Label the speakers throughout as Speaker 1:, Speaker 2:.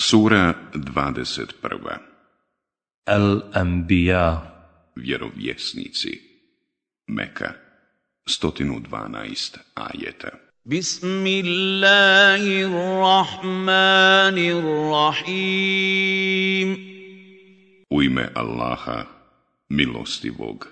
Speaker 1: Sura 21. Al-Anbiya Vjerovjesnici Meka
Speaker 2: 112 ajeta Bismillahirrahmanirrahim U ime
Speaker 1: Allaha, milostivog,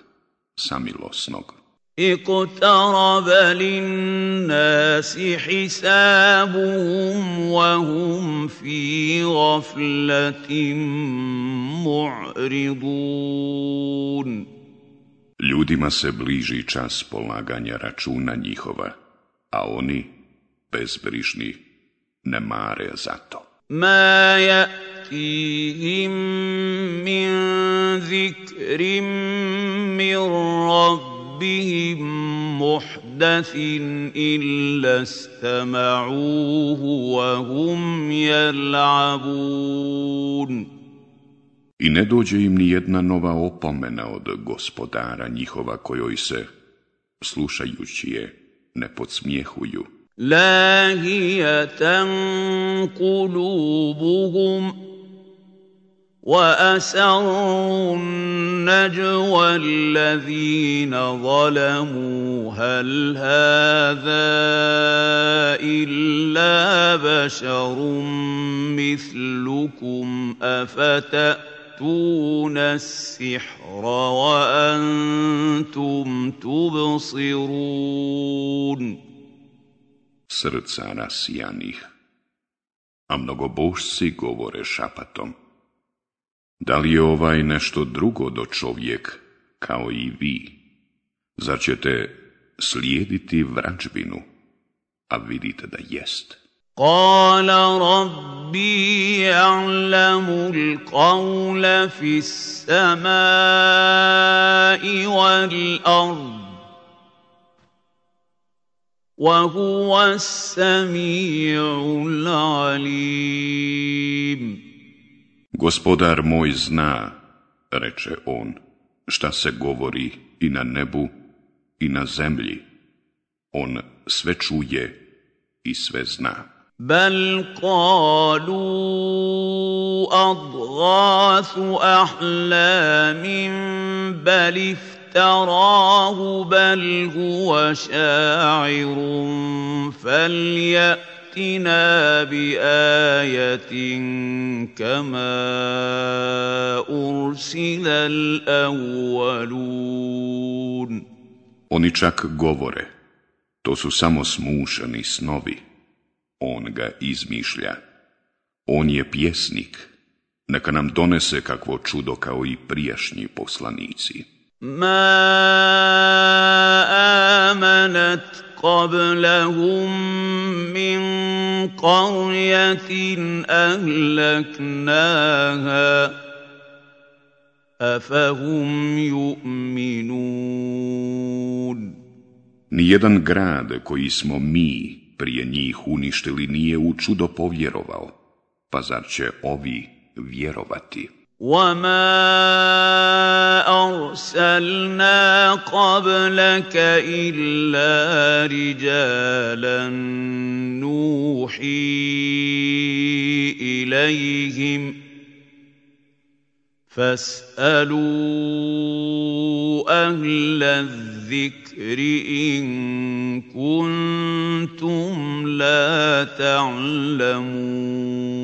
Speaker 1: samilosnog.
Speaker 2: اقترب للناس حسابهم وهم في غفلة معرضون
Speaker 1: Ljudima se bliži čas polaganja računa njihova, a oni, bezbrižni, ne mare
Speaker 2: za to. Ma يأتيهم im zikrim zikrim رب ربهم محدث إلا استمعوه وهم يلعبون
Speaker 1: I ne dođe im ni jedna nova opomena od gospodara njihova kojoj se, slušajući je, ne podsmijehuju.
Speaker 2: Lahijatan kulubuhum وأسروا النجوى الذين ظلموا هل هذا إلا بشر مثلكم أفتأتون السحر وأنتم تبصرون
Speaker 1: Srca نغو a mnogobošci govore šapatom. Da li je ovaj nešto drugo do čovjek, kao i vi? Zar ćete slijediti vrađbinu, A vidite da jest.
Speaker 2: Kala rabbi ja'lamu l'qavla fis samai wal ard. وهو samiu l'alim.
Speaker 1: Gospodar moj zna, reče on, šta se govori i na nebu i na zemlji. On sve čuje i sve zna.
Speaker 2: Bal kalu adghasu ahlamin bal iftarahu bal huwa ša'irun bi ajatin Kama
Speaker 1: Oni čak govore, to su samo smušani snovi. On ga izmišlja. On je pjesnik. Neka nam donese kakvo čudo kao i prijašnji poslanici.
Speaker 2: Ma amanat قبلهم من قرية أهلكناها يؤمنون
Speaker 1: Nijedan grad koji smo mi prije njih uništili nije u čudo povjerovao, pa zar će ovi vjerovati?
Speaker 2: وما ارسلنا قبلك الا رجالا نوحي اليهم فاسالوا اهل الذكر ان كنتم لا تعلمون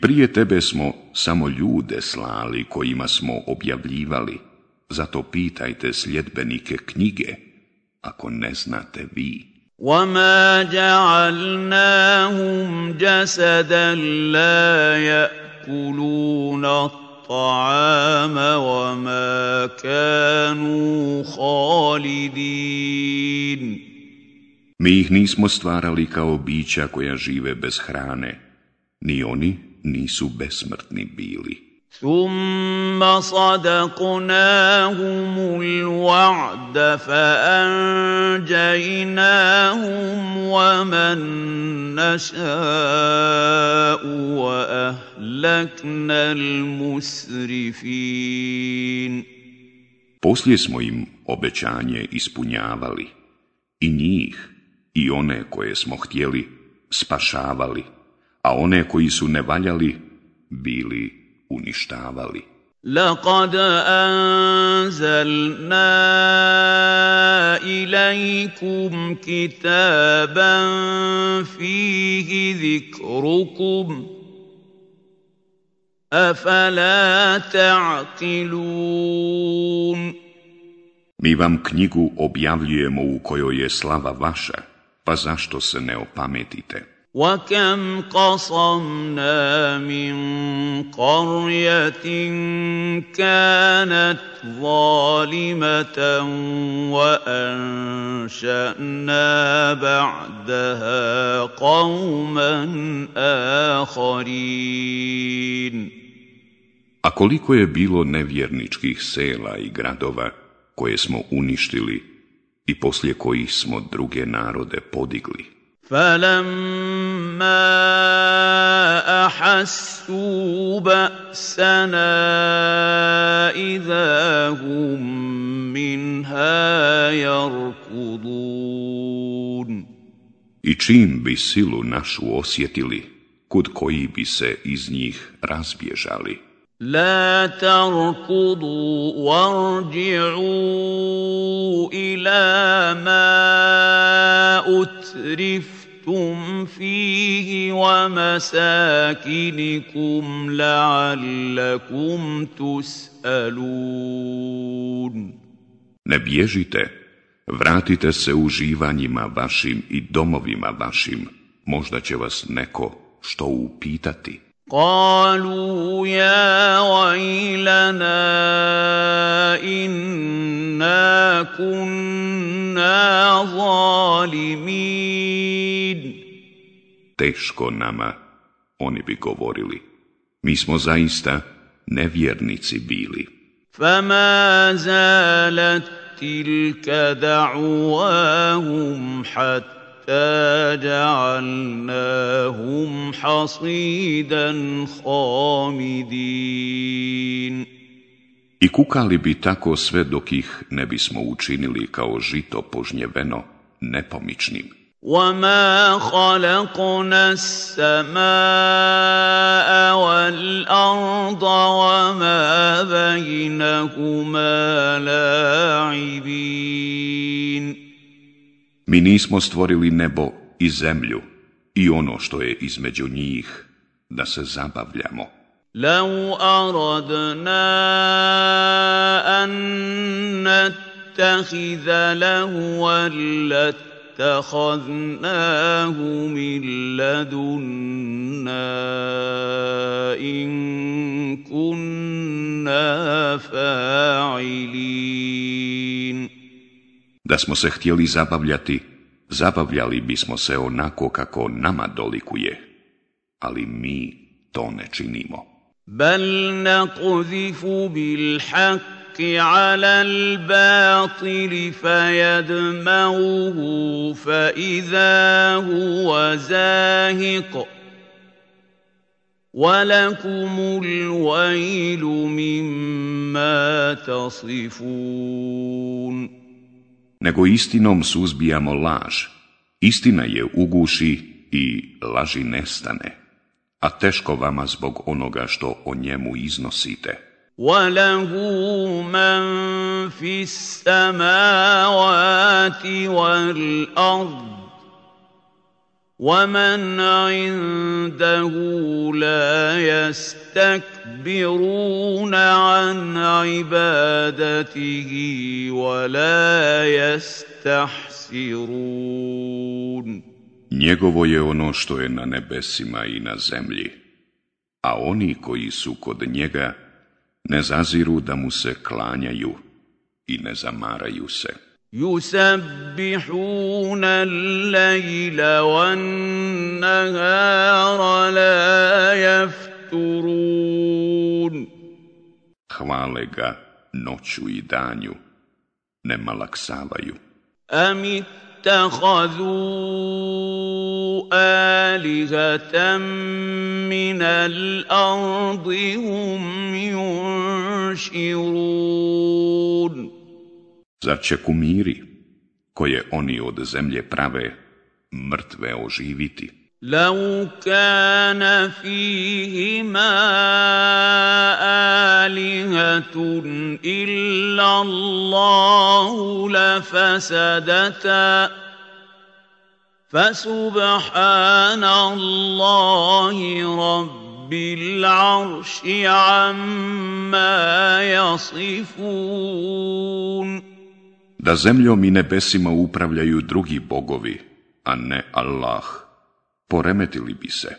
Speaker 1: prije tebe smo samo ljude slali kojima smo objavljivali, zato pitajte sljedbenike knjige ako ne znate vi.
Speaker 2: وَمَا جَعَلْنَاهُمْ جَسَدًا لَا
Speaker 1: Mi ih nismo stvarali kao bića koja žive bez hrane, ni oni nisu besmrtni bili.
Speaker 2: fa anjaynahum wa man nasha'u wa ahlakna al musrifin
Speaker 1: Poslije smo im obećanje ispunjavali i njih i one koje smo htjeli spašavali a one koji su nevaljali bili uništavali.
Speaker 2: لقد انزلنا اليكم كتابا فيه ذكركم افلا تعقلون
Speaker 1: Mi vam knjigu objavljujemo u kojoj je slava vaša, pa zašto se ne opametite?
Speaker 2: وكم قصمنا من قريه كانت ظالمه بعدها قوما
Speaker 1: A koliko je bilo nevjerničkih sela i gradova koje smo uništili i poslije kojih smo druge narode podigli
Speaker 2: فَلَمَّا أَحَسُّوا بَأْسَنَا إِذَا هُمْ مِنْهَا يَرْكُضُونَ
Speaker 1: I čim bi silu našu osjetili, kud koji bi se iz njih razbježali.
Speaker 2: لا تركضوا وارجعوا إلى ما أترف لبثتم فيه ومساكنكم لعلكم تسألون
Speaker 1: Ne bježite, vratite se uživanjima vašim i domovima vašim, možda će vas neko što upitati.
Speaker 2: قالوا يا ويلنا انا كنا ظالمين
Speaker 1: Teško nama, oni bi govorili. Mi smo zaista nevjernici bili.
Speaker 2: فما زالت تلك دعواهم حتى جعلناهم حصيدا خامدين
Speaker 1: I kukali bi tako sve dok ih ne bismo učinili kao žito požnjeveno nepomičnim.
Speaker 2: وَمَا خَلَقْنَا السَّمَاءَ وَالْأَرْضَ وَمَا بينهما لَاعِبِينَ
Speaker 1: Mi nismo stvorili nebo i zemlju i ono što je između njih, da se zabavljamo.
Speaker 2: لو أردنا أن نتخذ لهوا لاتخذناه من لدنا إن كنا فاعلين
Speaker 1: Da smo se htjeli zabavljati, zabavljali bismo se onako kako nama dolikuje. Ali mi to ne činimo.
Speaker 2: Bal naqzifu bil الحق على الباطل فيدمغه فإذا هو زاهق ولكم الويل مما تصفون
Speaker 1: nego istinom suzbijamo laž. Istina je uguši i laži nestane, a teško vama zbog onoga što o njemu iznosite.
Speaker 2: وَلَهُ مَنْ فِي السَّمَاوَاتِ وَالْأَرْضِ ومن عنده لا يستكبرون عن عبادته ولا يستحسرون
Speaker 1: Njegovo je ono što je na nebesima i na zemlji, a oni koji su kod njega ne zaziru da mu se klanjaju i ne zamaraju se.
Speaker 2: يسبحون الليل والنهار لا يفترون Hvale
Speaker 1: ga noću i danju, ne malaksavaju.
Speaker 2: اتخذوا آلهة من الأرض هم ينشرون
Speaker 1: Zar će kumiri koje oni od zemlje prave mrtve oživiti?
Speaker 2: لو كان فيهما آلهة إلا الله لفسدتا فسبحان الله رب العرش عما
Speaker 1: يصفون da zemljom i nebesima upravljaju drugi bogovi, a ne Allah, poremetili bi se.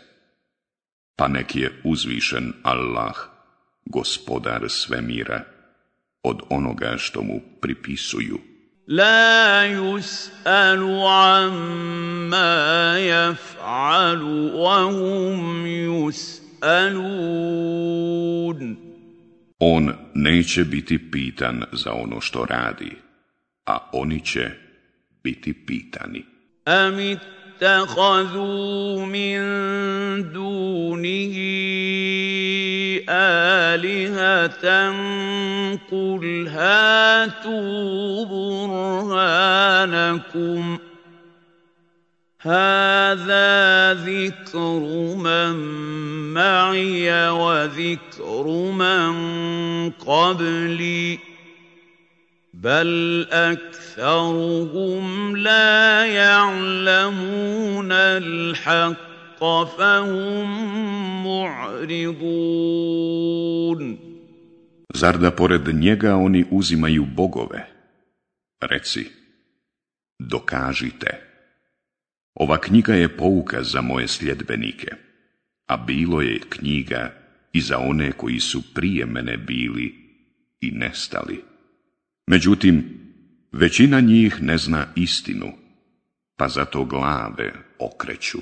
Speaker 1: Pa nek je uzvišen Allah, gospodar svemira, od onoga što mu pripisuju.
Speaker 2: yus'alu amma yaf'alu wa yus'alun.
Speaker 1: On neće biti pitan za ono što radi, a oni će biti
Speaker 2: pitani. Amit اتخذوا من دونه آلهة قل هاتوا برهانكم هذا ذكر من معي وذكر من قبلي بل أكثرهم لا يعلمون الحق فهم معرضون
Speaker 1: Zar da pored njega oni uzimaju bogove? Reci, dokažite. Ova knjiga je pouka za moje sljedbenike, a bilo je knjiga i za one koji su prije mene bili i nestali. Međutim, većina njih ne zna istinu, pa zato glave okreću.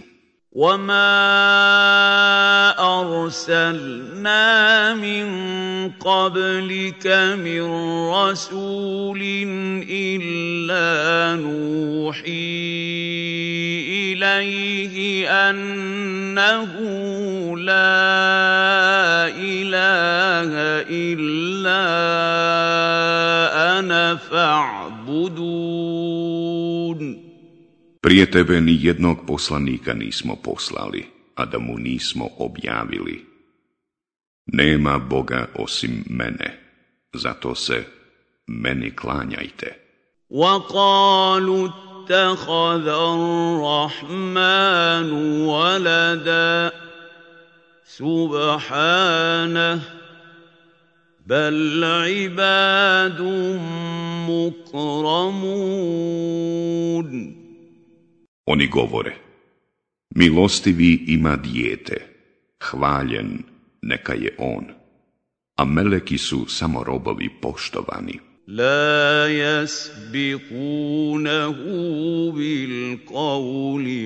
Speaker 2: وما ارسلنا من قبلك من رسول الا نوحي اليه انه لا اله الا fa'budun
Speaker 1: Prije tebe ni jednog poslanika nismo poslali, a da mu nismo objavili. Nema Boga osim mene, zato se meni klanjajte.
Speaker 2: وَقَالُوا اتَّخَذَ الرَّحْمَنُ وَلَدًا سُبْحَانَهُ بل عباد مكرمون
Speaker 1: Oni govore, milostivi ima dijete, hvaljen neka je on, a meleki su samo robovi poštovani.
Speaker 2: wa hum bi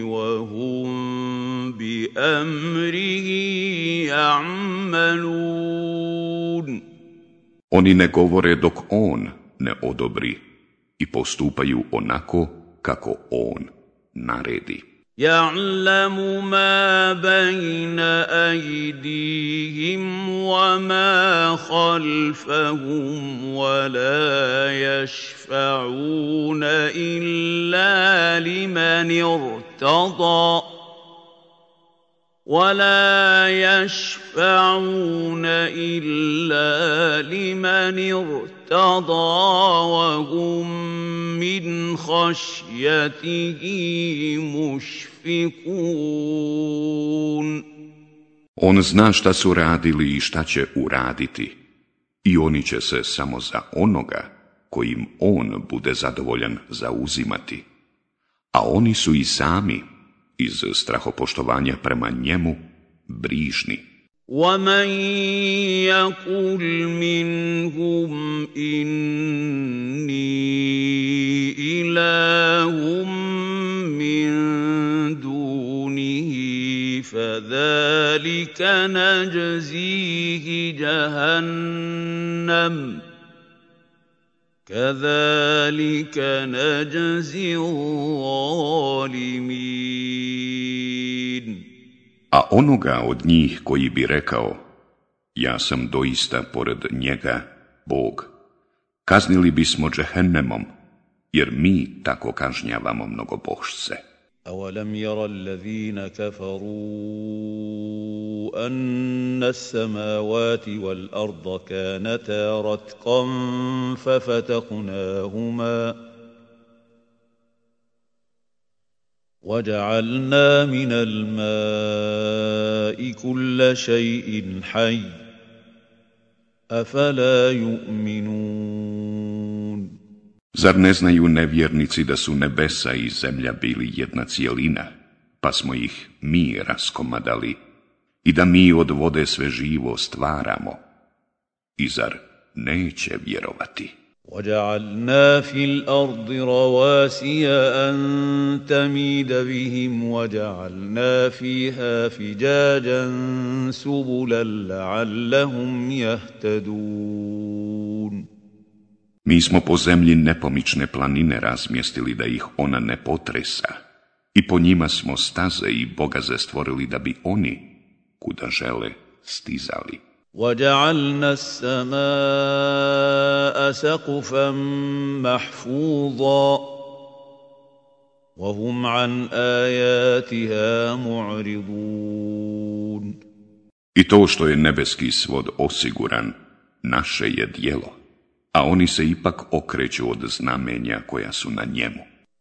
Speaker 2: وهم بأمره
Speaker 1: يعملون Oni ne govore dok on ne odobri i postupaju onako kako on naredi.
Speaker 2: يعلم ما بين ايديهم وما خلفهم ولا يشفعون الا لمن ارتضى ولا يشفعون يشفعون إلا لمن ارتضى وهم
Speaker 1: On zna šta su radili i šta će uraditi. I oni će se samo za onoga kojim on bude zadovoljan zauzimati. A oni su i sami, iz strahopoštovanja prema njemu,
Speaker 2: brižni. ومن يقل منهم اني اله من دونه فذلك نجزيه جهنم كذلك نجزي الظالمين
Speaker 1: a onoga od njih koji bi rekao, ja sam doista pored njega, Bog, kaznili bismo džehennemom, jer mi tako kažnjavamo mnogobošce.
Speaker 2: أولم ير الذين كفروا أن السماوات والأرض كانتا رتقا ففتقناهما وجعلنا من الماء كل شيء حي
Speaker 1: Zar ne znaju nevjernici da su nebesa i zemlja bili jedna cijelina, pa smo ih mi raskomadali i da mi od vode sve živo stvaramo? I zar neće vjerovati?
Speaker 2: وجعلنا في الأرض رواسي أن تميد بهم وجعلنا فيها فجاجا سبلا لعلهم يهتدون
Speaker 1: Mi smo po zemlji nepomične planine razmjestili da ih ona ne potresa i po njima smo staze i bogaze stvorili da bi oni, kuda žele, stizali.
Speaker 2: وجعلنا السماء سقفا محفوظا وهم عن آياتها معرضون
Speaker 1: I to što je nebeski svod osiguran, naše je dijelo, a oni se ipak okreću od znamenja koja su na njemu.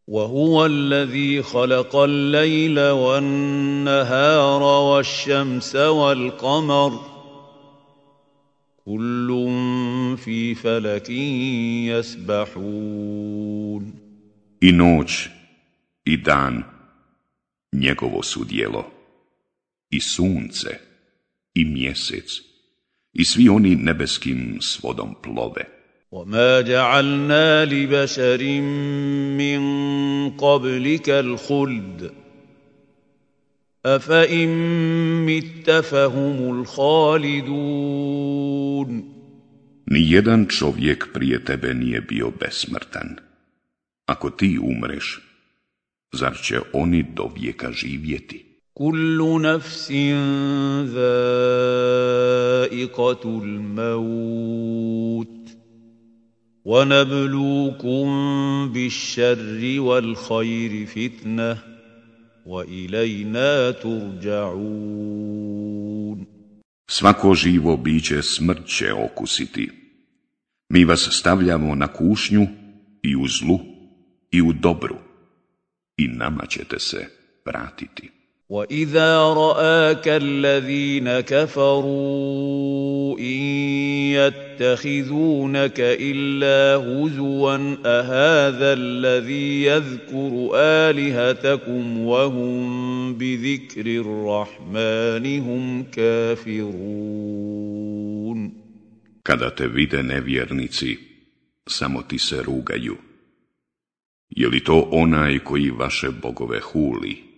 Speaker 2: وهو الذي خلق الليل والنهار والشمس والقمر كل fi falakin يسبحون
Speaker 1: I noć i dan njegovo su i sunce i mjesec i svi oni nebeskim svodom plove
Speaker 2: وَمَا جَعَلْنَا لِبَشَرٍ مِّن قَبْلِكَ الْخُلْدِ أفإن مت فهم الخالدون
Speaker 1: Nijedan čovjek prije tebe nije bio besmrtan. Ako ti umreš, zar će oni do vijeka živjeti?
Speaker 2: Kullu nafsin zaikatul maut. وَنَبْلُوكُمْ wal وَالْخَيْرِ فِتْنَةً
Speaker 1: Svako živo biće smrt će okusiti. Mi vas stavljamo na kušnju i u zlu i u dobru i nama ćete se vratiti.
Speaker 2: واذا راك الذين كفروا ان يتخذونك الا هزوا اهذا الذي يذكر الهتكم وهم بذكر الرحمن هم كافرون
Speaker 1: kada te vide nevjernici samo ti se rugaju je li to onaj koji vaše bogove huli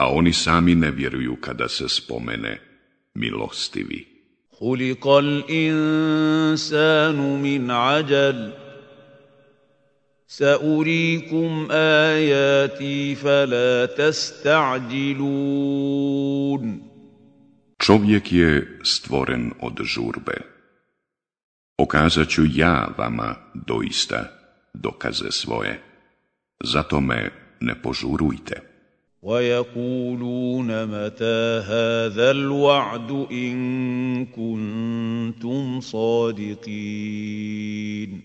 Speaker 1: a oni sami ne vjeruju kada se spomene milostivi.
Speaker 2: Hulikal insanu min ađal, saurikum ajati fala
Speaker 1: Čovjek je stvoren od žurbe. Okazat ću ja vama doista dokaze svoje, zato me ne požurujte.
Speaker 2: ويقولون متى هذا الوعد إن كنتم صادقين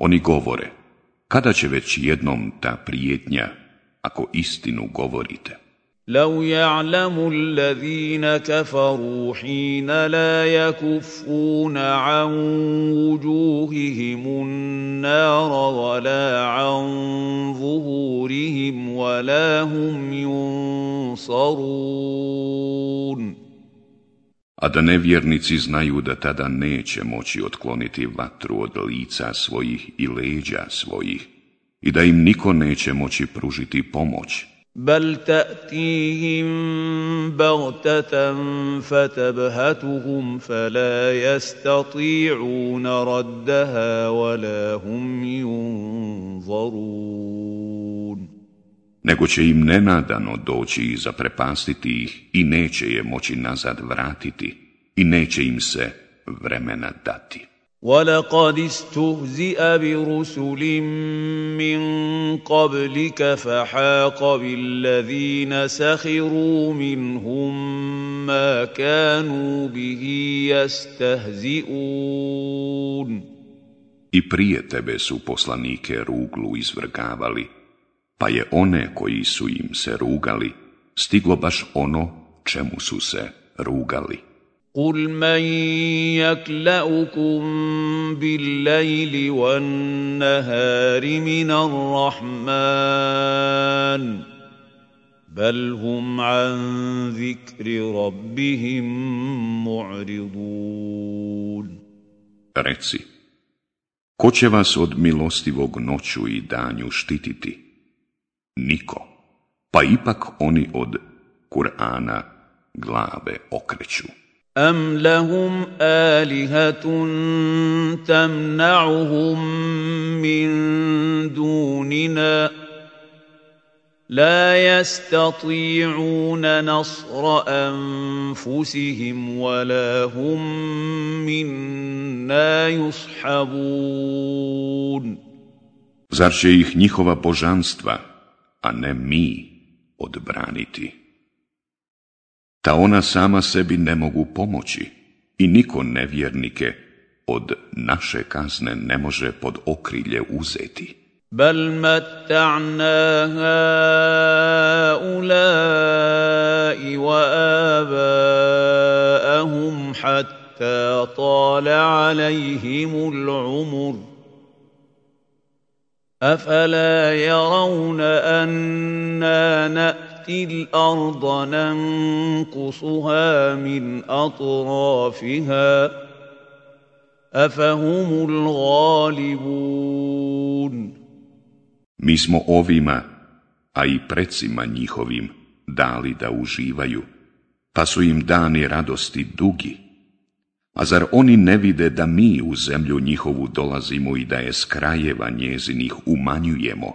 Speaker 1: Oni govore, kada će već jednom ta prijetnja, ako istinu govorite?
Speaker 2: لو يعلم الذين كفروا حين لا يكفون عن وجوههم النار ولا عن ظهورهم ولا هم ينصرون
Speaker 1: A da nevjernici znaju da tada neće moći otkloniti vatru od lica svojih i leđa svojih i da im niko neće moći pružiti pomoć
Speaker 2: بل تأتيهم بغتة فتبهتهم فلا يستطيعون ردها ولا هم ينظرون
Speaker 1: nego će im nenadano doći i zaprepastiti ih i neće je moći nazad vratiti i neće im se vremena dati.
Speaker 2: ولقد استهزئ برسل من قبلك فحاق بالذين سخروا منهم ما كانوا به يستهزئون
Speaker 1: I prije tebe su poslanike ruglu izvrgavali, pa je one koji su im se rugali, stiglo baš ono čemu su se rugali.
Speaker 2: قل من يكلاكم بالليل والنهار من الرحمن بل هم عن ذكر ربهم معرضون
Speaker 1: Reci, ko će vas od milostivog noću i danju štititi? Niko, pa ipak oni od Kur'ana glave
Speaker 2: okreću. أَمْ لَهُمْ آلِهَةٌ تَمْنَعُهُم مِّن دُونِنَا ۚ لَا يَسْتَطِيعُونَ نَصْرَ أَنفُسِهِمْ وَلَا هُم مِّنَّا يُصْحَبُونَ
Speaker 1: Zar će ih njihova božanstva, a ne mi, odbraniti? ta ona sama sebi ne mogu pomoći i niko nevjernike od naše kazne ne može pod okrilje uzeti.
Speaker 2: بل متعنا هؤلاء وآباءهم حتى طال عليهم العمر أفلا يرون أنا نأتي نأتي الأرض ننقصها من
Speaker 1: Mi smo ovima, a i precima njihovim, dali da uživaju, pa su im dani radosti dugi. A zar oni ne vide da mi u zemlju njihovu dolazimo i da je s krajeva njezinih umanjujemo,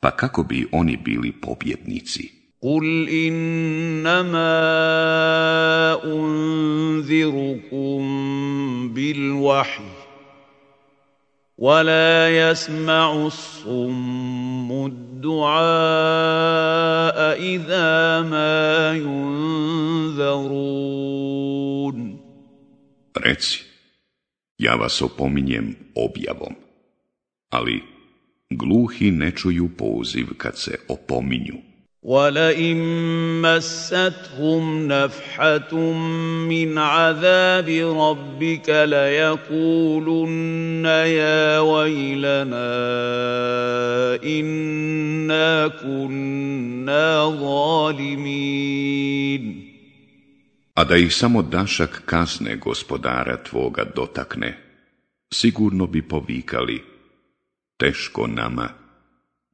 Speaker 1: pa kako bi oni bili pobjednici?
Speaker 2: قل انما انذركم بالوحي ولا يسمع الصم الدعاء اذا ما ينذرون
Speaker 1: Reci, ja vas opominjem objavom, ali gluhi ne čuju poziv kad se opominju.
Speaker 2: ولئن مستهم نفحة من عذاب ربك ليقولن يا ويلنا إنا كنا ظالمين
Speaker 1: A da ih samo dašak kazne gospodara tvoga dotakne, sigurno bi povikali, teško nama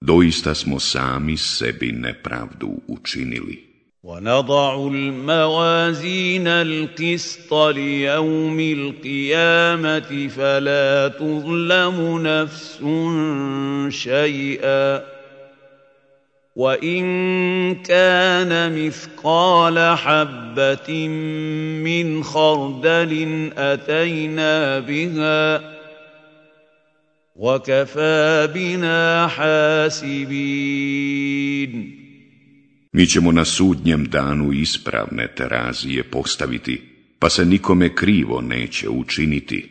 Speaker 1: doista smo sami sebi nepravdu učinili.
Speaker 2: ونضع الموازين القسط ليوم القيامة فلا تظلم نفس شيئا وإن كان مثقال حبة من خردل أتينا بها ۖ وَكَفَى
Speaker 1: Mi ćemo na sudnjem danu ispravne terazije postaviti, pa se nikome krivo neće učiniti.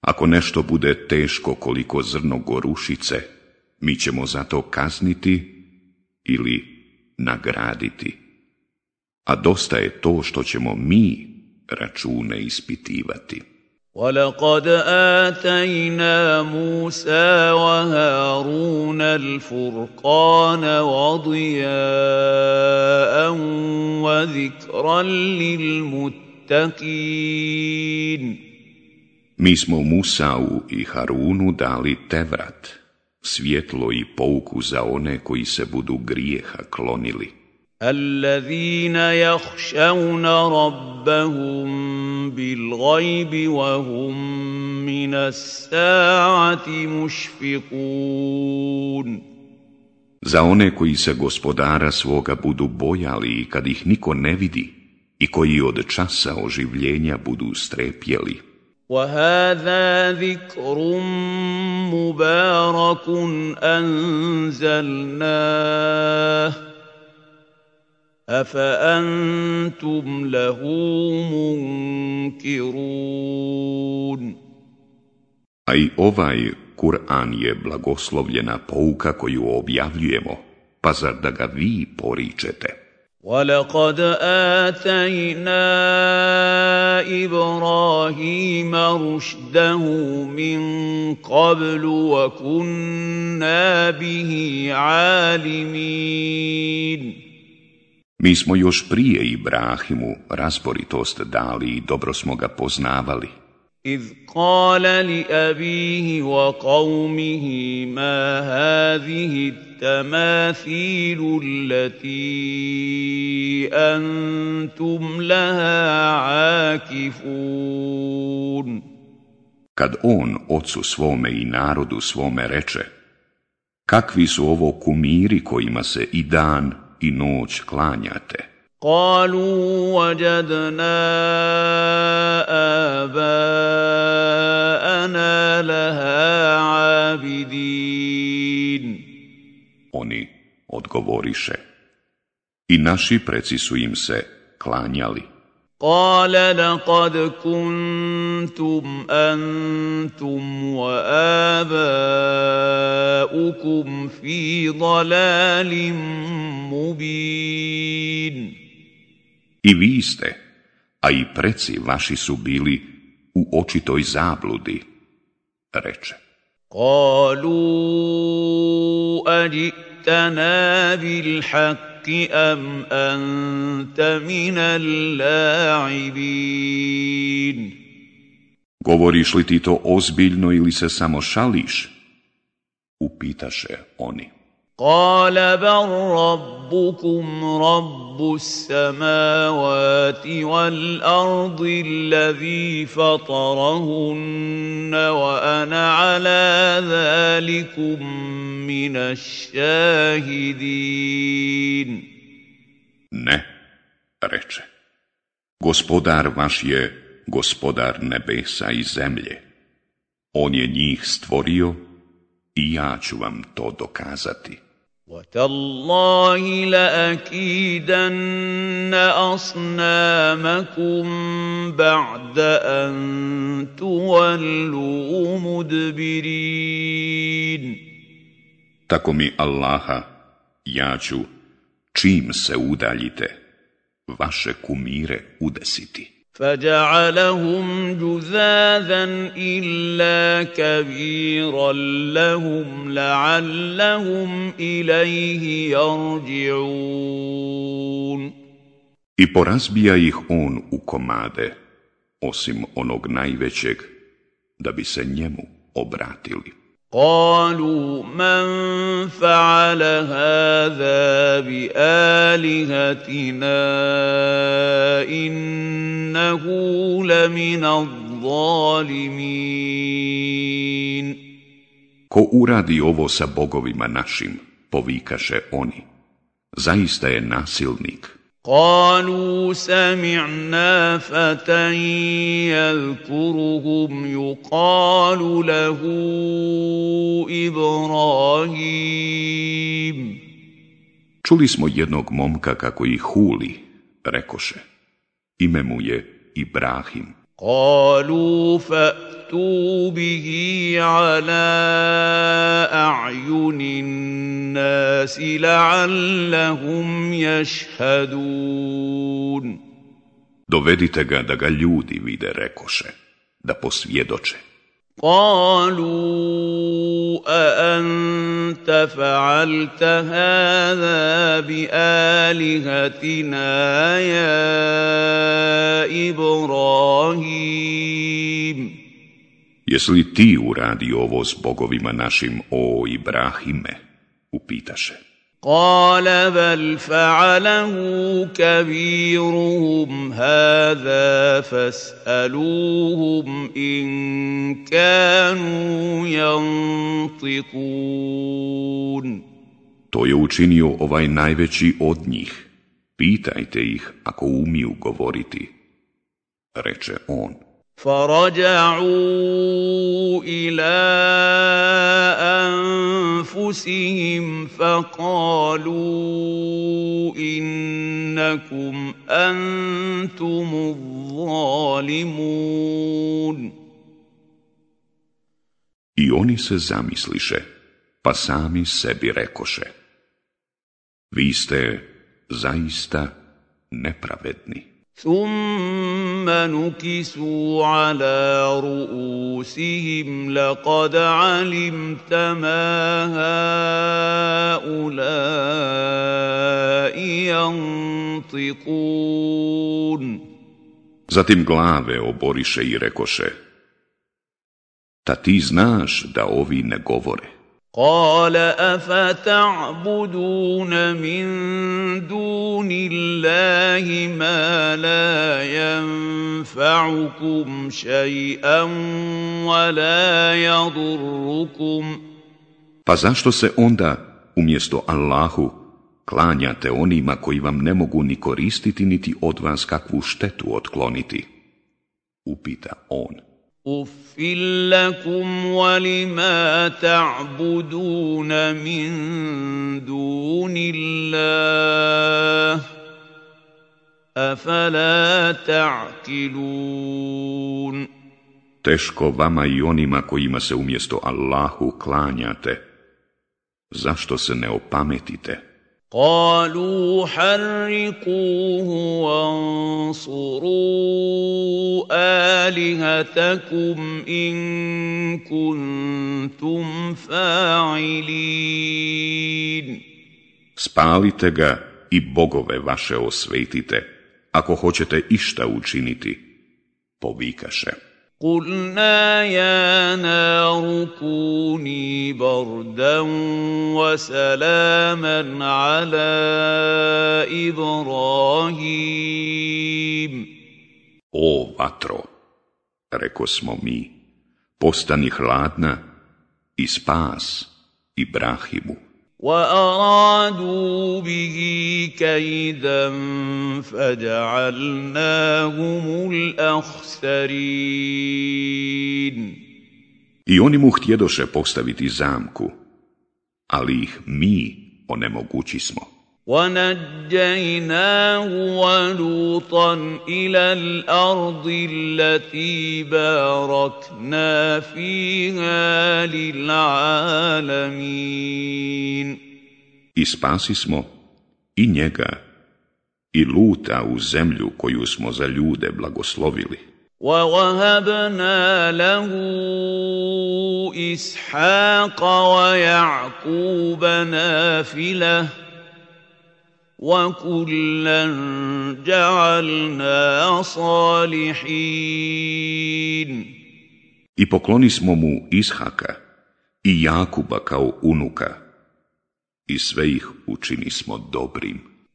Speaker 1: Ako nešto bude teško koliko zrno gorušice, mi ćemo za to kazniti ili nagraditi. A dosta je to što ćemo mi račune ispitivati.
Speaker 2: وَلَقَدْ آتَيْنَا مُوسَى وَهَارُونَ الْفُرْقَانَ وَضِيَاءً وَذِكْرًا لِلْمُتَّقِينَ
Speaker 1: Mi smo Musau i Harunu dali Tevrat, svjetlo i pouku za one koji se budu grijeha klonili.
Speaker 2: الذين يخشون ربهم بالغيب وهم من الساعة مشفقون
Speaker 1: Za one koji se gospodara svoga budu bojali i kad ih niko ne vidi i koji od časa oživljenja budu strepjeli.
Speaker 2: وَهَذَا ذِكْرٌ مُبَارَكٌ أَنْزَلْنَاهُ أفأنتم له منكرون
Speaker 1: A i ovaj Kur'an je blagoslovljena pouka koju objavljujemo, pa zar da ga vi poričete?
Speaker 2: وَلَقَدْ آتَيْنَا إِبْرَاهِيمَ رُشْدَهُ مِنْ قَبْلُ وَكُنَّا بِهِ عَالِمِينَ
Speaker 1: Mi smo još prije Ibrahimu razboritost dali i dobro smo ga poznavali.
Speaker 2: li abihi wa وقومه ma hazihi التماثيل lati antum laha akifun.
Speaker 1: Kad on ocu svome i narodu svome reče, kakvi su ovo kumiri kojima se i dan i noć klanjate.
Speaker 2: Kalu wajadna abaana laha abidin. Oni
Speaker 1: odgovoriše. I naši preci su im se klanjali.
Speaker 2: قال لقد كنتم انتم واباؤكم في ضلال مبين
Speaker 1: I vi ste, a i preci vaši su bili u očitoj zabludi, reče.
Speaker 2: Kalu الحق أم
Speaker 1: Govoriš li ti to ozbiljno ili se samo šališ? Upitaše oni.
Speaker 2: قال بل ربكم رب السماوات والارض الذي فطرهن وانا على ذلكم من الشاهدين Ne, reče,
Speaker 1: gospodar vaš je gospodar nebesa i zemlje. On je njih stvorio i ja ću vam to dokazati.
Speaker 2: وتالله لاكيدن اصنامكم بعد ان تولوا مدبرين
Speaker 1: Tako mi Allaha, ja ću, čim se udaljite, vaše kumire
Speaker 2: udesiti. فجعلهم جذاذا الا كبيرا لهم لعلهم I يرجعون
Speaker 1: I porazbija ih on u komade, osim onog najvećeg, da bi se njemu obratili.
Speaker 2: قالوا من فعل هذا بآلهتنا إنه لمن الظالمين
Speaker 1: Ko uradi ovo sa bogovima našim, povikaše oni. Zaista je nasilnik.
Speaker 2: قالوا سمعنا فتى يذكرهم يقال له Ibrahim.
Speaker 1: Čuli smo jednog momka kako ih huli, rekoše. Ime mu je Ibrahim.
Speaker 2: قالوا فأتوا به على أعين الناس لعلهم يشهدون
Speaker 1: Dovedite ga da ga ljudi vide, rekoše, da posvjedoče.
Speaker 2: قالوا أأنت فعلت هذا بآلهتنا يا إبراهيم
Speaker 1: Jesli ti uradi ovo s bogovima našim, o Ibrahime?
Speaker 2: Upitaše. قال بل كبيرهم هذا
Speaker 1: To je učinio ovaj najveći od njih. Pitajte ih ako umiju govoriti. Reče on.
Speaker 2: فرجعوا الى انفسهم فقالوا انكم انتم الظالمون
Speaker 1: I oni se zamisliše, pa sami sebi rekoše, vi ste zaista nepravedni.
Speaker 2: ثم نكسوا على رؤوسهم لقد علمت ما هؤلاء ينطقون
Speaker 1: Zatim glave oboriše i rekoše, ta ti znaš da ovi ne govore.
Speaker 2: قال افتعبدون من دون الله ما لا ينفعكم شيئا ولا يضركم
Speaker 1: Pa zašto se onda umjesto Allahu klanjate onima koji vam ne mogu ni koristiti niti od vas kakvu štetu otkloniti
Speaker 2: upita on u walima ta'buduna min dunillah min dunillah,
Speaker 1: Teško vama i onima kojima se umjesto Allahu klanjate. Zašto se ne opametite?
Speaker 2: قالوا حرقوه وانصروا الهتكم ان كنتم فاعلين
Speaker 1: Spalite ga i bogove vaše osvetite, ako hoćete išta učiniti, povikaše.
Speaker 2: قلنا يا نار كوني بردا وسلاما على إبراهيم
Speaker 1: O vatro, reko smo mi, postani hladna i spas Ibrahimu.
Speaker 2: وأرادوا به كيدا فجعلناهم الأخسرين
Speaker 1: I oni mu htjedoše postaviti zamku, ali ih mi onemogući
Speaker 2: smo. ونجيناه ولوطا إلى الأرض التي باركنا فيها للعالمين
Speaker 1: I spasi smo i njega i luta u zemlju koju smo za ljude blagoslovili.
Speaker 2: وَوَهَبْنَا لَهُ إِسْحَاقَ وَيَعْقُوبَ نَافِلَهُ جَعَلْنَا صَالِحِينَ
Speaker 1: I pokloni smo mu Ishaka i Jakuba kao unuka i sve ih učini smo dobrim.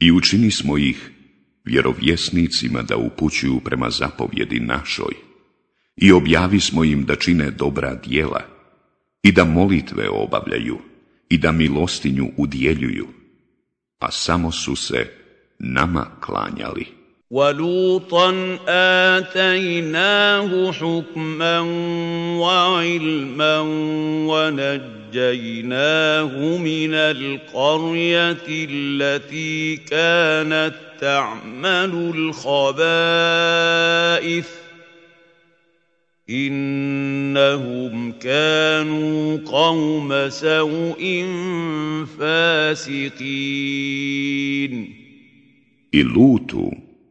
Speaker 1: I učini smo ih vjerovjesnicima da upućuju prema zapovjedi našoj. I objavi smo im da čine dobra dijela i da molitve obavljaju i da milostinju udjeljuju, a samo su se nama klanjali.
Speaker 2: ولوطا اتيناه حكما وعلما ونجيناه من القريه التي كانت تعمل الخبائث انهم كانوا قوم سوء فاسقين
Speaker 1: E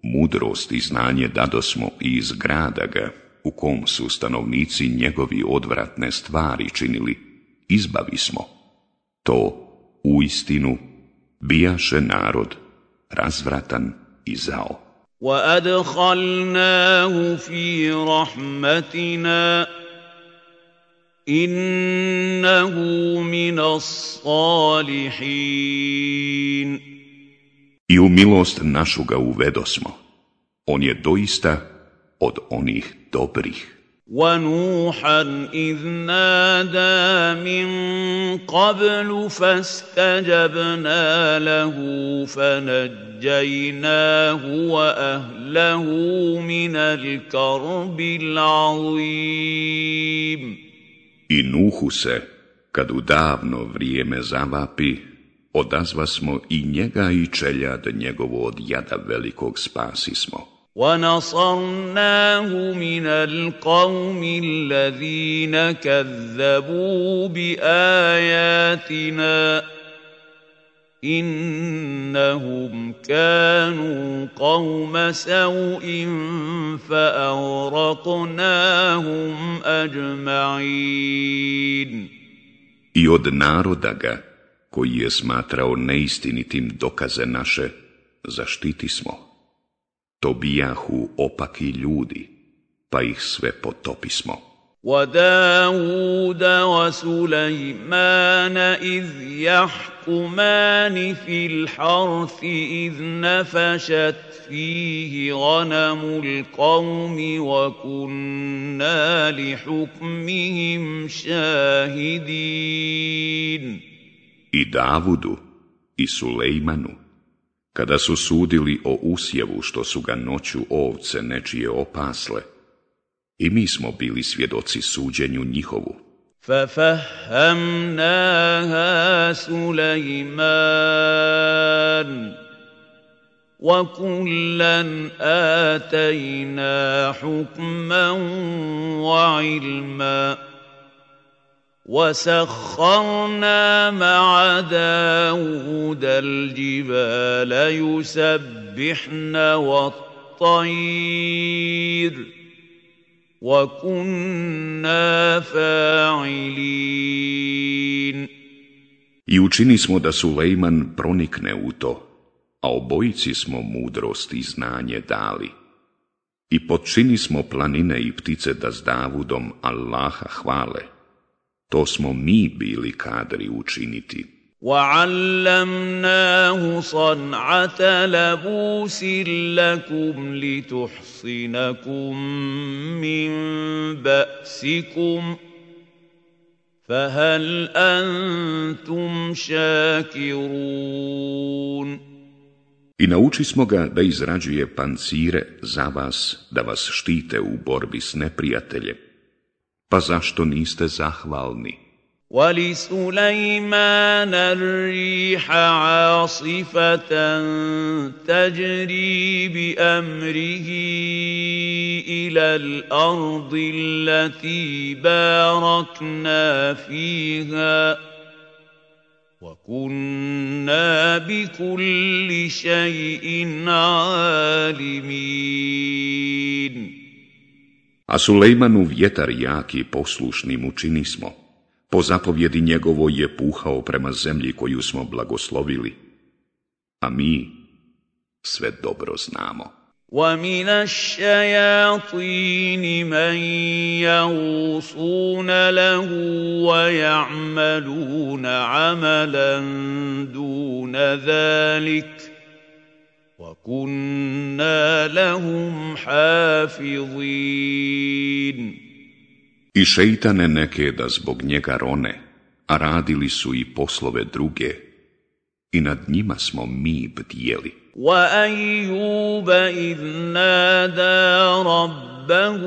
Speaker 1: mudrost i znanje smo i iz grada ga, u kom su stanovnici njegovi odvratne stvari činili, izbavi smo. To, u istinu, bijaše narod razvratan i zao.
Speaker 2: وَأَدْخَلْنَاهُ فِي رَحْمَتِنَا إِنَّهُ مِنَ الصَّالِحِينَ
Speaker 1: i u milost našu ga uvedosmo. On je doista od onih dobrih.
Speaker 2: ونوحا اذ نادى من قبل فاستجبنا له فنجيناه واهله من الكرب العظيم
Speaker 1: I Nuhu se, kad u davno vrijeme zavapi, odazva smo i njega i čeljad njegovo od jada velikog spasi smo.
Speaker 2: وَنَصَرْنَاهُ مِنَ الْقَوْمِ الَّذِينَ كَذَّبُوا بِآيَاتِنَا إِنَّهُمْ كَانُوا قَوْمَ سَوْءٍ فَأَغْرَقْنَاهُمْ أَجْمَعِينَ
Speaker 1: I od naroda ga koji je smatrao neistinitim dokaze naše, zaštiti smo. To bijahu opaki ljudi, pa ih sve potopismo.
Speaker 2: وداود وسليمان إذ يحكمان في الحرث إذ نفشت فيه غنم القوم وكنا لحكمهم شاهدين
Speaker 1: i Davudu i Sulejmanu, kada su sudili o usjevu što su ga noću ovce nečije opasle, i mi smo bili svjedoci suđenju njihovu.
Speaker 2: wa سُلَيْمَانَ وَكُلًّا hukman wa وَعِلْمًا وسخرنا مع داود الجبال يسبحن والطير وَكُنَّا فَاعِلِينَ
Speaker 1: I učini smo da Sulejman pronikne u to, a obojici smo mudrost i znanje dali. I počini smo planine i ptice da s Davudom Allaha hvale. To smo mi bili kadri učiniti.
Speaker 2: وَعَلَّمْنَاهُ صَنْعَةَ لَبُوسٍ لَكُمْ لِتُحْصِنَكُمْ مِنْ بَأْسِكُمْ فَهَلْ أَنْتُمْ شَاكِرُونَ
Speaker 1: I nauči smo ga da izrađuje pancire za vas, da vas štite u borbi s neprijateljem Pa zašto niste zahvalni?
Speaker 2: ولسليمان الريح عاصفة تجري بأمره إلى الأرض التي باركنا فيها وكنا بكل شيء عالمين
Speaker 1: A Sulejmanu vjetar jaki mu činismo. Po zapovjedi njegovo je puhao prema zemlji koju smo blagoslovili. A mi sve dobro znamo.
Speaker 2: وَمِنَ الشَّيَاطِينِ من يغوصون لَهُ وَيَعْمَلُونَ عَمَلًا دُونَ ذَلِكَ وَكُنَّا
Speaker 1: I šeitane neke da zbog njega rone, a radili su i poslove druge, i nad njima smo mi bdjeli.
Speaker 2: وَأَيُّوبَ إِذْ رَبَّهُ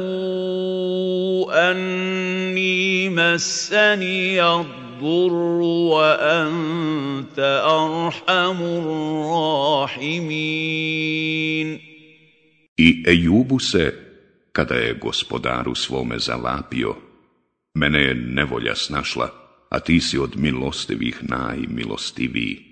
Speaker 2: أَنِّي الضر وأنت أرحم
Speaker 1: I Ejubu se, kada je gospodaru svome zalapio, mene je nevolja snašla, a ti si od milostivih najmilostiviji.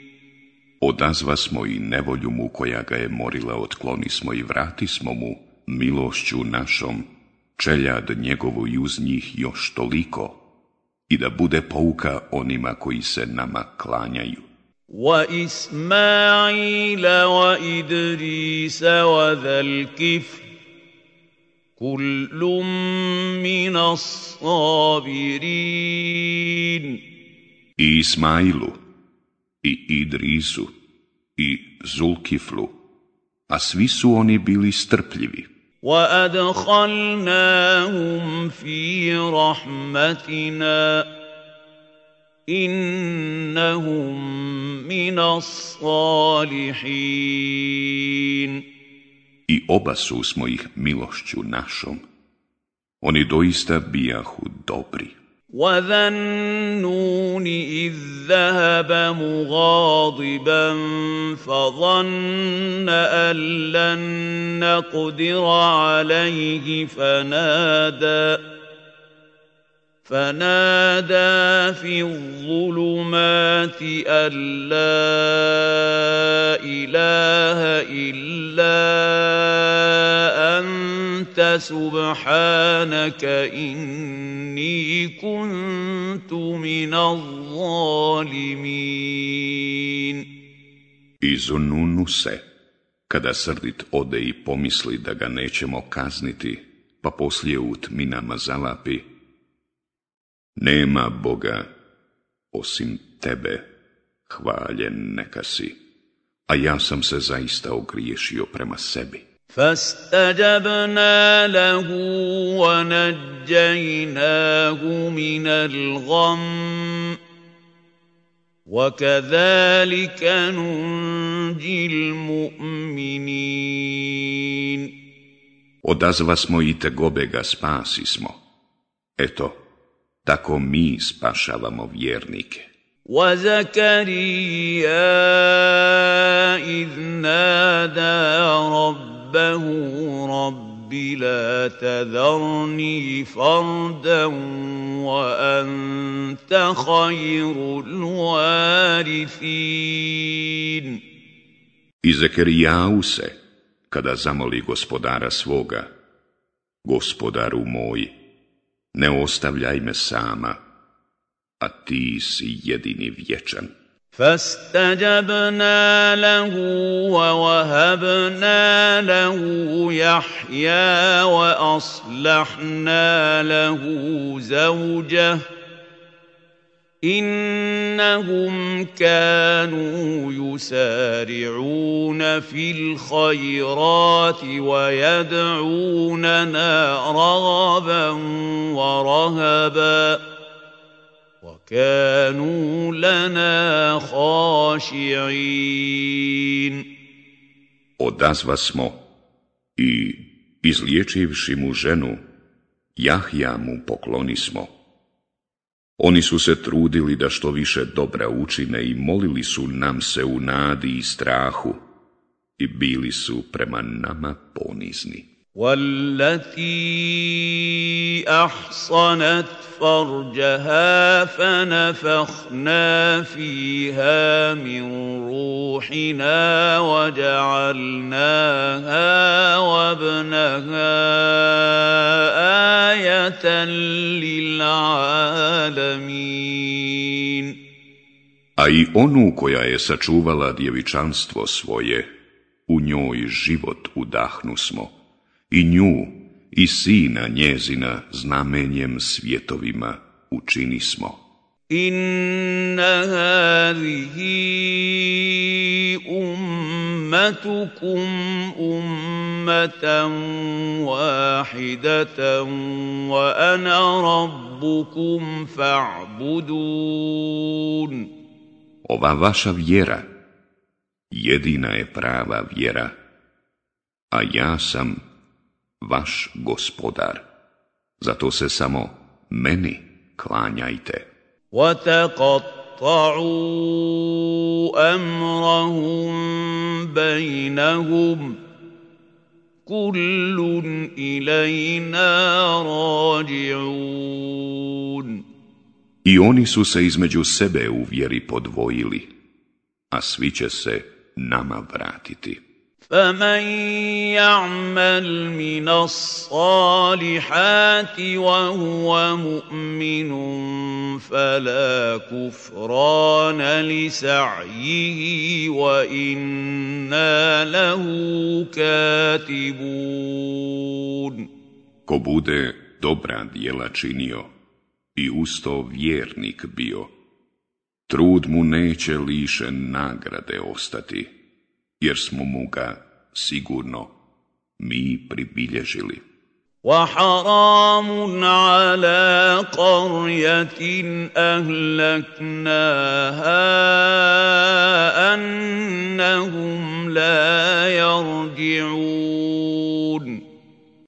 Speaker 1: odazva smo i nevolju mu koja ga je morila, otkloni smo i vrati smo mu, milošću našom, čeljad njegovu i uz njih još toliko, i da bude pouka onima koji se nama klanjaju.
Speaker 2: وَإِسْمَاعِيلَ وَإِدْرِيسَ وَذَا الْكِفْلِ كُلٌّ
Speaker 1: I Ismailu, i Idrisu i Zulkiflu, a svi su oni bili strpljivi.
Speaker 2: وَأَدْخَلْنَاهُمْ فِي رَحْمَتِنَا إِنَّهُمْ مِنَ الصَّالِحِينَ
Speaker 1: I oba su smo ih milošću našom. Oni doista bijahu dobri.
Speaker 2: وذا النون إذ ذهب مغاضبا فظن أن لن نقدر عليه فنادى فنادى في الظلمات أن لا إله إلا أنت سبحانك إني كنت من الظالمين
Speaker 1: Izununu se, kada srdit ode i pomisli da ga nećemo kazniti, pa poslije utminama zalapi, Nema Boga osim tebe, hvaljen neka si, a ja sam se zaista ogriješio prema sebi.
Speaker 2: فاستجبنا له na gham wa kadhalika ننجي mu'minin
Speaker 1: Odazva smo i gobe ga spasi smo. Eto, tako mi spašavamo vjernike.
Speaker 2: Zakarija إِذْ رَبَّهُ رَبِّ لَا تَذَرْنِي فَرْدًا وَأَنْتَ خَيْرُ
Speaker 1: I Zekerijahu se, kada zamoli gospodara svoga, gospodaru moj, Ne ostavljaj me sama, a ti si jedini vječan.
Speaker 2: فاستجبنا له ووهبنا له يحيى واصلحنا له زوجه انهم كانوا يسارعون في الخيرات ويدعوننا رغبا ورهبا وكانوا لنا خاشعين
Speaker 1: odazva smo i izliječivši mu ženu Jahja mu pokloni smo. Oni su se trudili da što više dobra učine i molili su nam se u nadi i strahu i bili su prema nama ponizni.
Speaker 2: والتي احصنت فرجها فنفخنا فيها من روحنا وجعلناها وابنها ايه للعالمين
Speaker 1: اي i onu koja je sačuvala djevičanstvo svoje, u njoj život udahnu smo. i nju i sina njezina znamenjem svjetovima učini smo.
Speaker 2: Inna hadihi ummatukum ummatan wahidatan wa ana rabbukum fa'budun.
Speaker 1: Ova vaša vjera jedina je prava vjera, a ja sam vaš gospodar. Zato se samo meni klanjajte.
Speaker 2: وَتَقَطَّعُوا
Speaker 1: I oni su se između sebe u vjeri podvojili, a svi će se nama vratiti.
Speaker 2: فَمَنْ يَعْمَلْ مِنَ الصَّالِحَاتِ وَهُوَ مُؤْمِنٌ فَلَا كُفْرَانَ لِسَعْيِهِ وَإِنَّا لَهُ كَاتِبُونَ
Speaker 1: ko bude dobra dijela činio i usto vjernik bio, trud mu neće lišen nagrade ostati jer smo mu ga sigurno mi pribilježili.
Speaker 2: وحرام على قرية أهلكناها أنهم لا يرجعون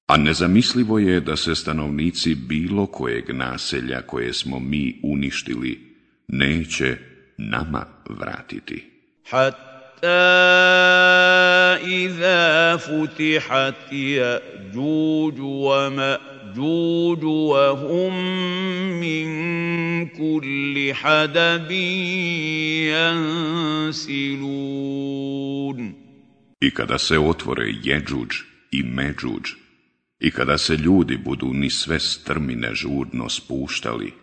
Speaker 1: A nezamislivo je da se stanovnici bilo kojeg naselja koje smo mi uništili neće nama vratiti.
Speaker 2: Hatta إذا فتحت يأجوج ومأجوج وهم من كل حدب ينسلون
Speaker 1: I kada se otvore jeđuđ i međuđ, i kada se ljudi budu ni sve strmine žurno spuštali.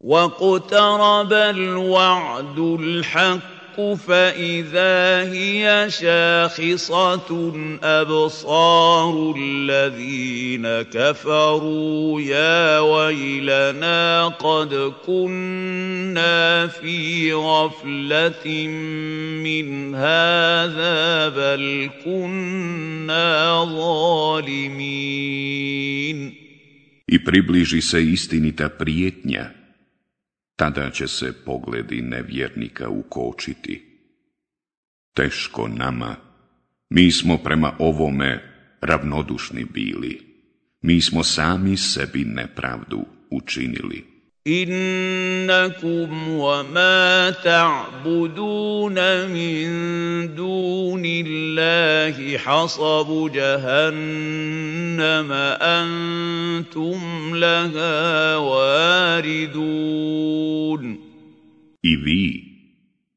Speaker 2: وَقُتَرَبَ الْوَعْدُ الْحَقِّ الحق فإذا هي شاخصة أبصار الذين كفروا يا ويلنا قد كنا في غفلة من هذا بل كنا ظالمين
Speaker 1: I približi se istinita prijetnja tada će se pogledi nevjernika ukočiti. Teško nama, mi smo prema ovome ravnodušni bili, mi smo sami sebi nepravdu učinili.
Speaker 2: إنكم وما تعبدون من دون الله حصب جهنم أنتم لها واردون
Speaker 1: I vi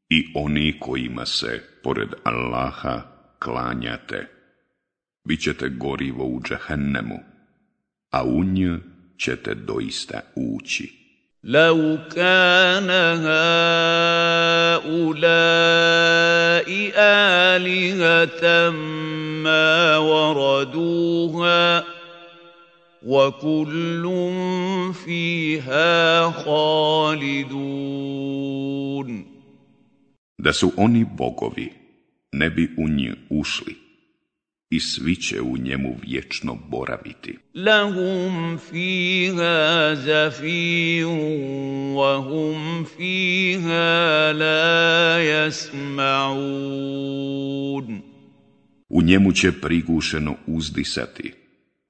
Speaker 1: i oni kojima se pored Allaha klanjate, bit ćete gorivo u džahennemu, a u nju ćete doista ući. لو
Speaker 2: كان هؤلاء آلهة ما وردوها ۖ وكل فيها خالدون
Speaker 1: Da su oni bogovi, ne bi u nj ušli. i svi će u njemu vječno boraviti.
Speaker 2: Lahum fiha fiha la
Speaker 1: U njemu će prigušeno uzdisati,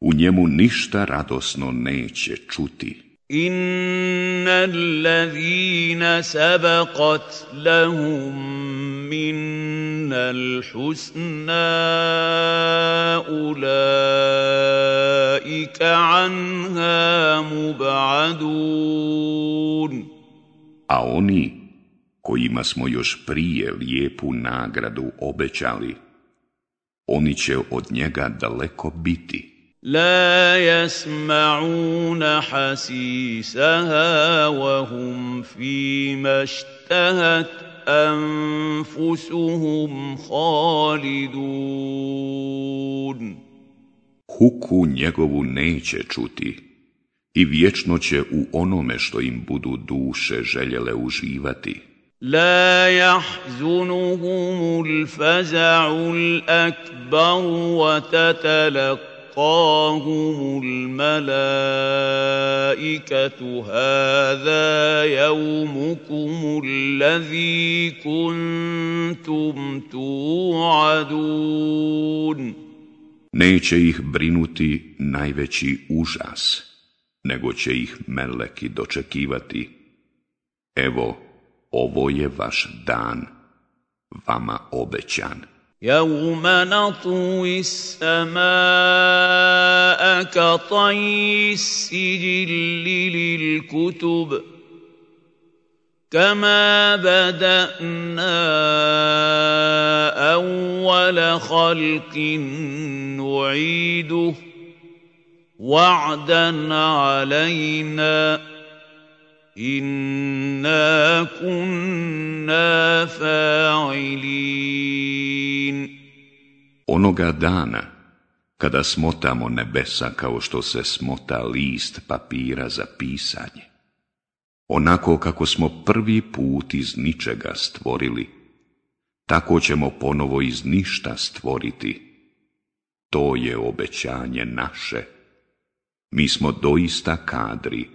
Speaker 1: u njemu ništa radosno neće čuti.
Speaker 2: إِنَّ الَّذِينَ سَبَقَتْ لَهُمْ مِنَّ الْحُسْنَى اولئك عَنْهَا مُبْعَدُونَ
Speaker 1: a oni kojima smo još prije lijepu nagradu obećali oni će od njega daleko biti
Speaker 2: لا يسمعون حسيسها وهم فيما اشتهت أنفسهم خالدون
Speaker 1: Huku njegovu neće čuti i vječno će u onome što im budu duše željele uživati.
Speaker 2: لا يحزنهم الفزع الأكبر وتتلقى تلقاهم الملائكة هذا يومكم الذي كنتم توعدون
Speaker 1: Neće ih brinuti najveći užas, nego će ih meleki dočekivati. Evo, ovo je vaš dan, vama obećan.
Speaker 2: يوم نطوي السماء كطي السجل للكتب كما بدانا اول خلق نعيده وعدا علينا Inna kunna fa'ilin.
Speaker 1: Onoga dana kada smotamo nebesa kao što se smota list papira za pisanje. Onako kako smo prvi put iz ničega stvorili, tako ćemo ponovo iz ništa stvoriti. To je obećanje naše. Mi smo doista kadri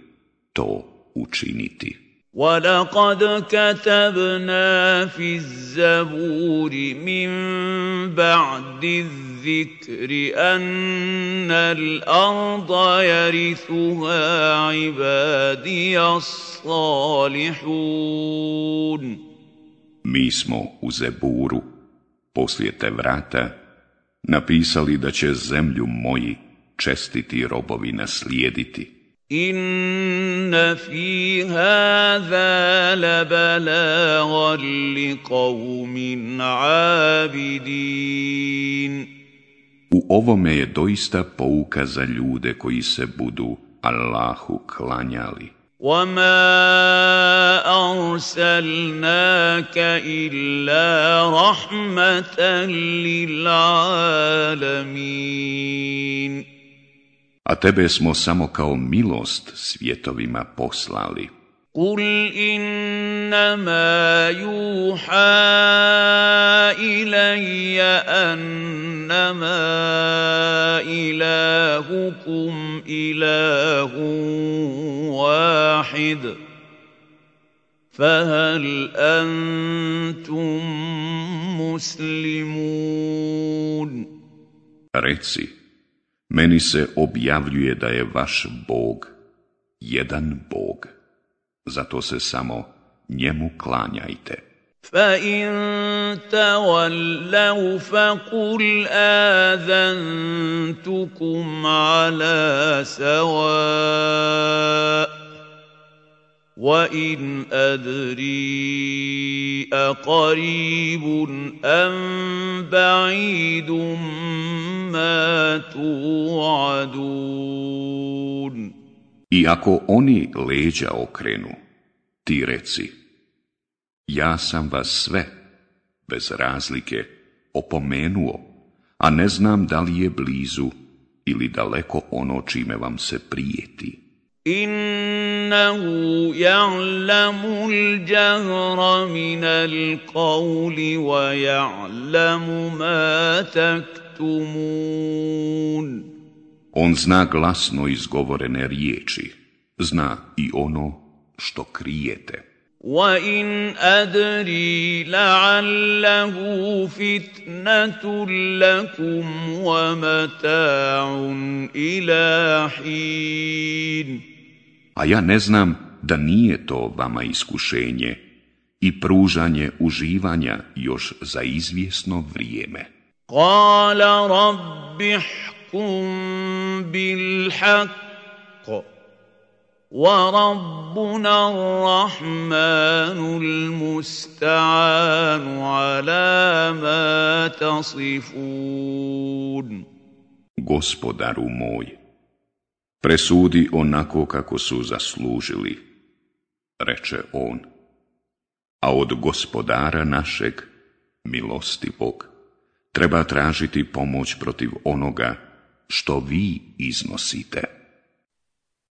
Speaker 1: to učiniti.
Speaker 2: وَلَقَدْ كَتَبْنَا فِي الزَّبُورِ مِنْ بَعْدِ الذِّكْرِ أَنَّ الْأَرْضَ يَرِثُهَا عِبَادِيَ الصَّالِحُونَ
Speaker 1: Mi smo u Zeburu, poslije te vrata, napisali da će zemlju moji čestiti robovi naslijediti.
Speaker 2: إن في هذا لبلاغا لقوم عابدين
Speaker 1: U ovome je doista pouka za ljude koji se budu Allahu klanjali.
Speaker 2: وما أرسلناك إلا رحمة للعالمين
Speaker 1: a tebe smo samo kao milost svijetovima poslali. Kul innama
Speaker 2: juhaila i annama ilahukum ilahu wahid fahal antum
Speaker 1: muslimun Reci meni se objavljuje da je vaš Bog jedan Bog. Zato se samo njemu klanjajte.
Speaker 2: فَإِن تَوَلَّوْا فَقُلْ آذَنْتُكُمْ عَلَى وَإِنْ أَدْرِي أَقَرِيبٌ أَمْ بَعِيدٌ مَا تُوْعَدُونَ
Speaker 1: I ako oni leđa okrenu, ti reci, ja sam vas sve, bez razlike, opomenuo, a ne znam da li je blizu ili daleko ono čime vam se prijeti.
Speaker 2: Inne yu'allamu al-jahra min al-qawli wa ya'lamu ma taktumun
Speaker 1: On zna glasno izgovorene riječi zna i ono što krijete
Speaker 2: وَإِنْ أَدْرِي لَعَلَّهُ فِتْنَةٌ لَكُمْ وَمَتَاعٌ إِلَى حِينٍ
Speaker 1: a ja ne znam da nije to vama iskušenje i pružanje uživanja još za izvjesno
Speaker 2: vrijeme. Kala rabbihkum bil haqq وربنا الرحمن المستعان على ما تصفون
Speaker 1: Gospodaru moj, presudi onako kako su zaslužili, reče on, a od gospodara našeg, milosti Bog, treba tražiti pomoć protiv onoga što vi iznosite.